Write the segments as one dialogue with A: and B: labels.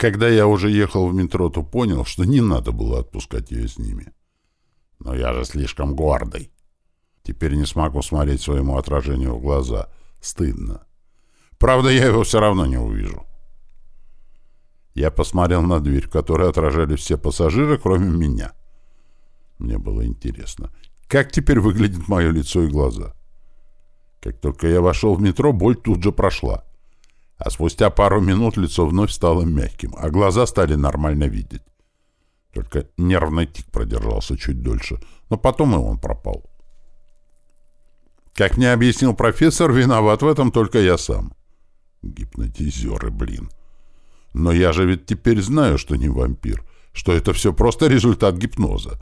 A: Когда я уже ехал в метро, то понял, что не надо было отпускать ее с ними. Но я же слишком гордый. Теперь не смогу смотреть своему отражению в глаза. Стыдно. Правда, я его все равно не увижу. Я посмотрел на дверь, в которой отражали все пассажиры, кроме меня. Мне было интересно, как теперь выглядит мое лицо и глаза. Как только я вошел в метро, боль тут же прошла. А спустя пару минут лицо вновь стало мягким, а глаза стали нормально видеть. Только нервный тик продержался чуть дольше, но потом и он пропал. Как мне объяснил профессор, виноват в этом только я сам. Гипнотизеры, блин. Но я же ведь теперь знаю, что не вампир, что это все просто результат гипноза.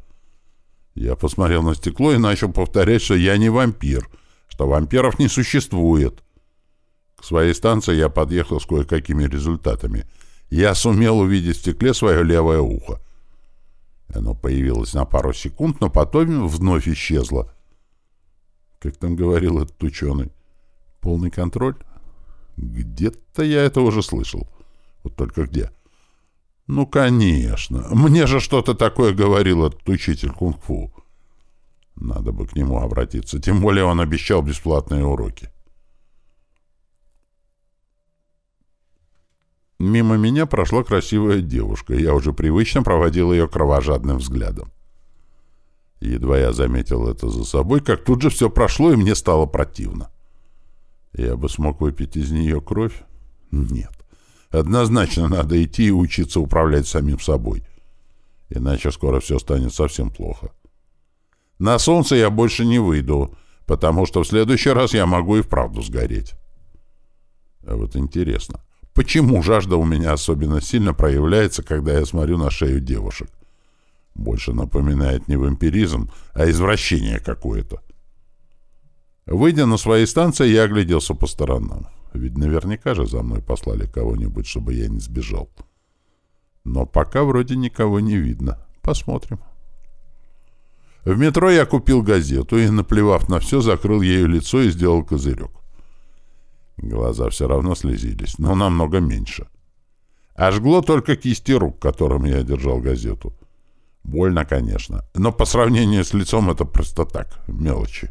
A: Я посмотрел на стекло и начал повторять, что я не вампир, что вампиров не существует. К своей станции я подъехал с кое-какими результатами. Я сумел увидеть в стекле свое левое ухо. Оно появилось на пару секунд, но потом вновь исчезло. Как там говорил этот ученый? Полный контроль? Где-то я это уже слышал. Вот только где? Ну, конечно. Мне же что-то такое говорил этот учитель кунг-фу. Надо бы к нему обратиться. Тем более он обещал бесплатные уроки. Мимо меня прошла красивая девушка, я уже привычно проводил ее кровожадным взглядом. Едва я заметил это за собой, как тут же все прошло, и мне стало противно. Я бы смог выпить из нее кровь? Нет. Однозначно надо идти и учиться управлять самим собой. Иначе скоро все станет совсем плохо. На солнце я больше не выйду, потому что в следующий раз я могу и вправду сгореть. А вот интересно, почему жажда у меня особенно сильно проявляется, когда я смотрю на шею девушек? Больше напоминает не вампиризм, а извращение какое-то. Выйдя на своей станции, я огляделся по сторонам. Ведь наверняка же за мной послали кого-нибудь, чтобы я не сбежал. Но пока вроде никого не видно. Посмотрим. В метро я купил газету и, наплевав на все, закрыл ею лицо и сделал козырек. Глаза все равно слезились, но намного меньше. Ожгло только кисти рук, которыми я держал газету. Больно, конечно, но по сравнению с лицом это просто так, мелочи.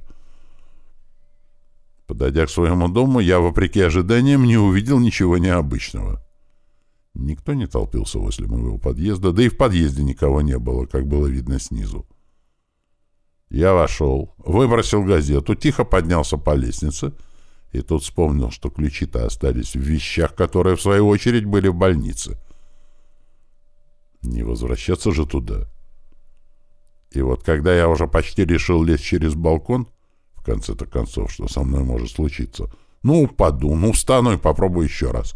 A: Подойдя к своему дому, я, вопреки ожиданиям, не увидел ничего необычного. Никто не толпился возле моего подъезда, да и в подъезде никого не было, как было видно снизу. Я вошел, выбросил газету, тихо поднялся по лестнице и тут вспомнил, что ключи-то остались в вещах, которые, в свою очередь, были в больнице. Не возвращаться же туда. И вот когда я уже почти решил лезть через балкон, конце-то концов, что со мной может случиться. Ну, упаду, ну, встану и попробую еще раз.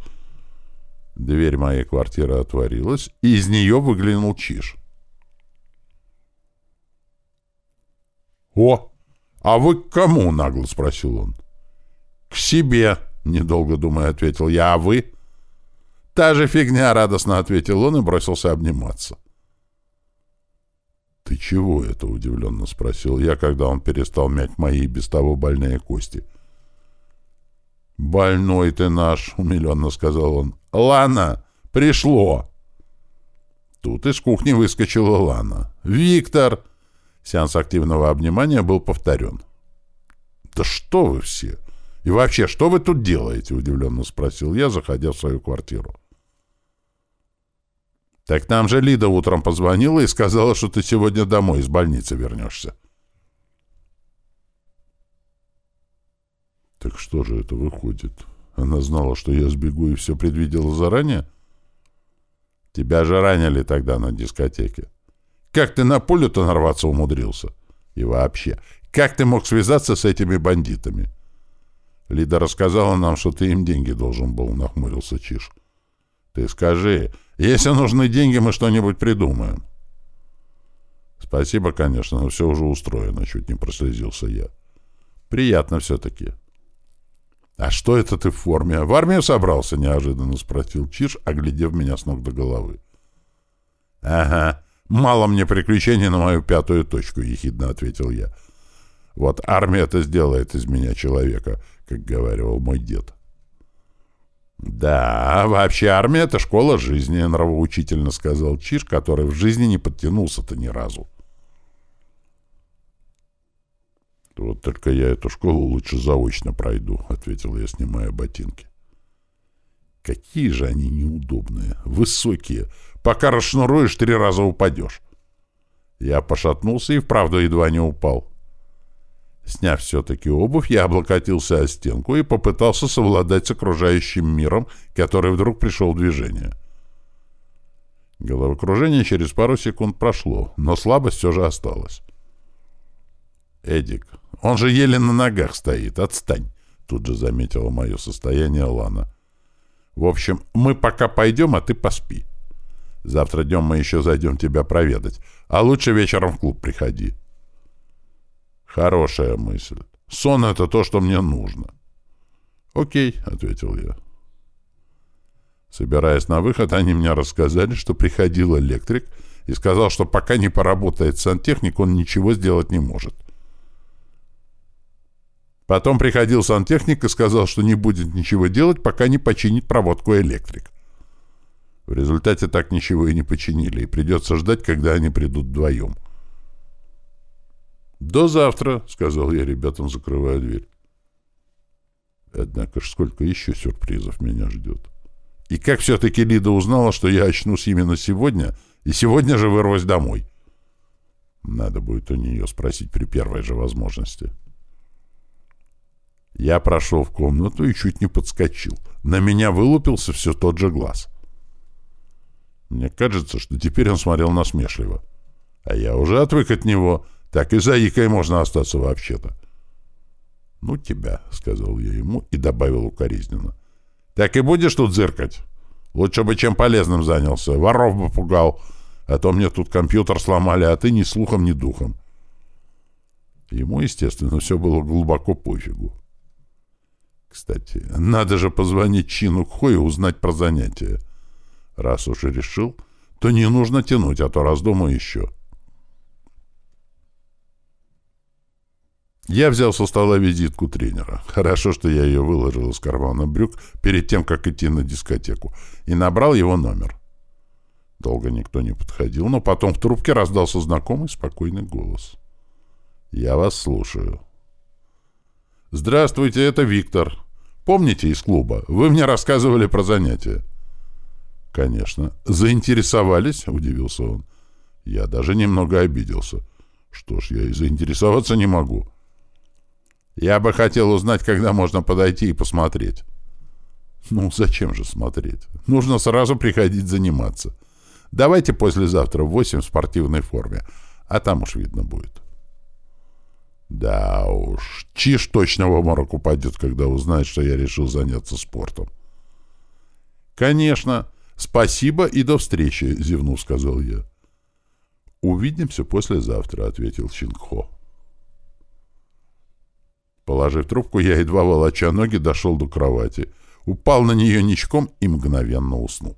A: Дверь моей квартиры отворилась, и из нее выглянул Чиж. «О, а вы к кому?» — нагло спросил он. «К себе», — недолго думая, ответил я. «А вы?» «Та же фигня», — радостно ответил он и бросился обниматься. «Ты чего это?» — удивленно спросил я, когда он перестал мять мои без того больные кости. «Больной ты наш!» — умиленно сказал он. «Лана! Пришло!» Тут из кухни выскочила Лана. «Виктор!» Сеанс активного обнимания был повторен. «Да что вы все! И вообще, что вы тут делаете?» — удивленно спросил я, заходя в свою квартиру. Так нам же Лида утром позвонила и сказала, что ты сегодня домой из больницы вернешься. Так что же это выходит? Она знала, что я сбегу и все предвидела заранее? Тебя же ранили тогда на дискотеке. Как ты на пулю-то нарваться умудрился? И вообще, как ты мог связаться с этими бандитами? Лида рассказала нам, что ты им деньги должен был, нахмурился Чиш. Ты скажи, если нужны деньги, мы что-нибудь придумаем. Спасибо, конечно, но все уже устроено, чуть не прослезился я. Приятно все-таки. А что это ты в форме? В армию собрался? Неожиданно спросил Чиш, оглядев меня с ног до головы. Ага, мало мне приключений на мою пятую точку, ехидно ответил я. Вот армия это сделает из меня человека, как говорил мой дед. «Да, вообще армия — это школа жизни», — нравоучительно сказал Чиж, который в жизни не подтянулся-то ни разу. «Вот только я эту школу лучше заочно пройду», — ответил я, снимая ботинки. «Какие же они неудобные, высокие. Пока расшнуруешь, три раза упадешь». Я пошатнулся и вправду едва не упал. Сняв все-таки обувь, я облокотился о стенку и попытался совладать с окружающим миром, который вдруг пришел в движение. Головокружение через пару секунд прошло, но слабость все же осталась. «Эдик, он же еле на ногах стоит, отстань!» Тут же заметила мое состояние Лана. «В общем, мы пока пойдем, а ты поспи. Завтра днем мы еще зайдем тебя проведать, а лучше вечером в клуб приходи». Хорошая мысль. Сон — это то, что мне нужно. Окей, — ответил я. Собираясь на выход, они мне рассказали, что приходил электрик и сказал, что пока не поработает сантехник, он ничего сделать не может. Потом приходил сантехник и сказал, что не будет ничего делать, пока не починит проводку электрик. В результате так ничего и не починили, и придется ждать, когда они придут вдвоем. — «До завтра», — сказал я ребятам, закрывая дверь. Однако ж сколько еще сюрпризов меня ждет. И как все-таки Лида узнала, что я очнусь именно сегодня, и сегодня же вырвусь домой? Надо будет у нее спросить при первой же возможности. Я прошел в комнату и чуть не подскочил. На меня вылупился все тот же глаз. Мне кажется, что теперь он смотрел насмешливо. А я уже отвык от него — так и заикой можно остаться вообще-то. — Ну тебя, — сказал я ему и добавил укоризненно. — Так и будешь тут зыркать? Лучше бы чем полезным занялся. Воров бы пугал. А то мне тут компьютер сломали, а ты ни слухом, ни духом. Ему, естественно, все было глубоко пофигу. Кстати, надо же позвонить Чину Хо и узнать про занятия. Раз уж решил, то не нужно тянуть, а то раздумаю еще. — Я взял со стола визитку тренера. Хорошо, что я ее выложил из кармана брюк перед тем, как идти на дискотеку, и набрал его номер. Долго никто не подходил, но потом в трубке раздался знакомый спокойный голос. «Я вас слушаю». «Здравствуйте, это Виктор. Помните из клуба? Вы мне рассказывали про занятия». «Конечно. Заинтересовались?» — удивился он. Я даже немного обиделся. «Что ж, я и заинтересоваться не могу». Я бы хотел узнать, когда можно подойти и посмотреть. Ну, зачем же смотреть? Нужно сразу приходить заниматься. Давайте послезавтра в восемь в спортивной форме, а там уж видно будет. Да уж, Чиж точно в обморок упадет, когда узнает, что я решил заняться спортом. Конечно. Спасибо и до встречи, зевнув, сказал я. Увидимся послезавтра, ответил Чинхо. Положив трубку, я, едва волоча ноги, дошел до кровати, упал на нее ничком и мгновенно уснул.